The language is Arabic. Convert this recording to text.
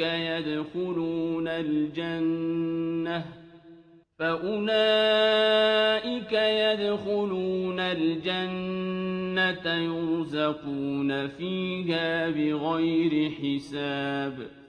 يَدْخُلُونَ الْجَنَّةَ فَأُولَٰئِكَ يَدْخُلُونَ الْجَنَّةَ يُرْزَقُونَ فِيهَا بِغَيْرِ حِسَابٍ.